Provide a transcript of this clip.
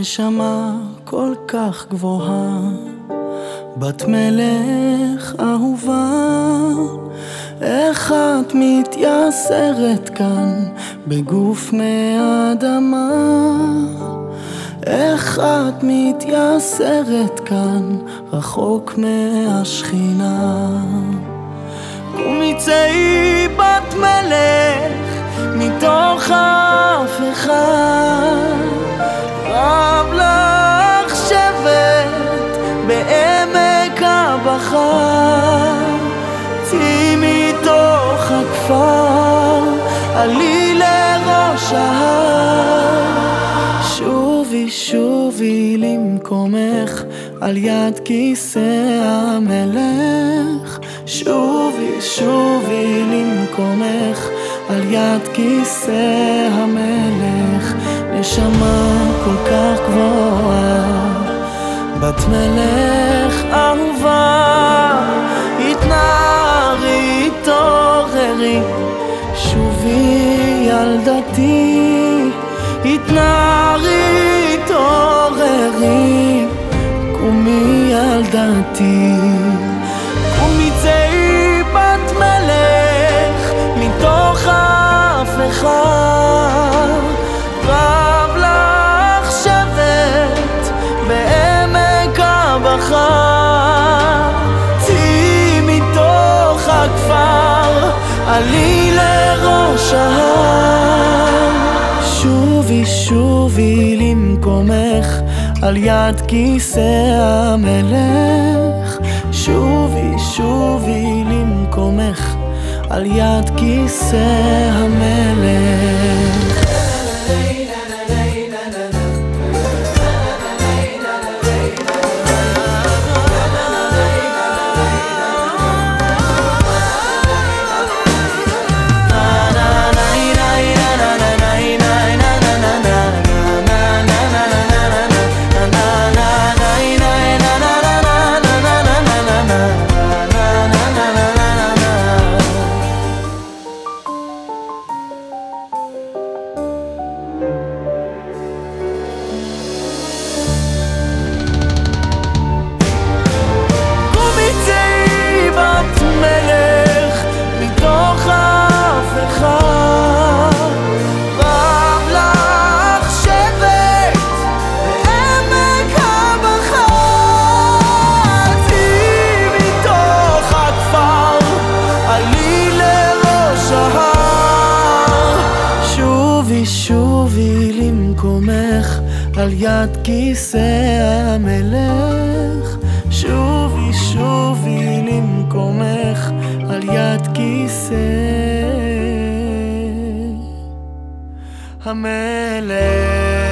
נשמה כל כך גבוהה, בת מלך אהובה, איך את מתייסרת כאן בגוף מאדמה? איך את מתייסרת כאן רחוק מהשכינה? קומי צאי הכפר עלי לראש ההר. שובי שובי למקומך על יד כיסא המלך. שובי שובי למקומך על יד כיסא המלך, נשמה כל כך גבוהה, בת מלך אהובה, התנערי, התעוררי, קומי ילדתי, קומי צאי בת מלך, מתוך אחד רב לך שבט בעמק הבחר צאי מתוך הכפר עלי לראש ההר שובי למקומך על יד כיסא המלך. שובי שובי למקומך על יד כיסא המלך שובי למקומך על יד כיסא המלך. שובי שובי למקומך על יד כיסא. המלך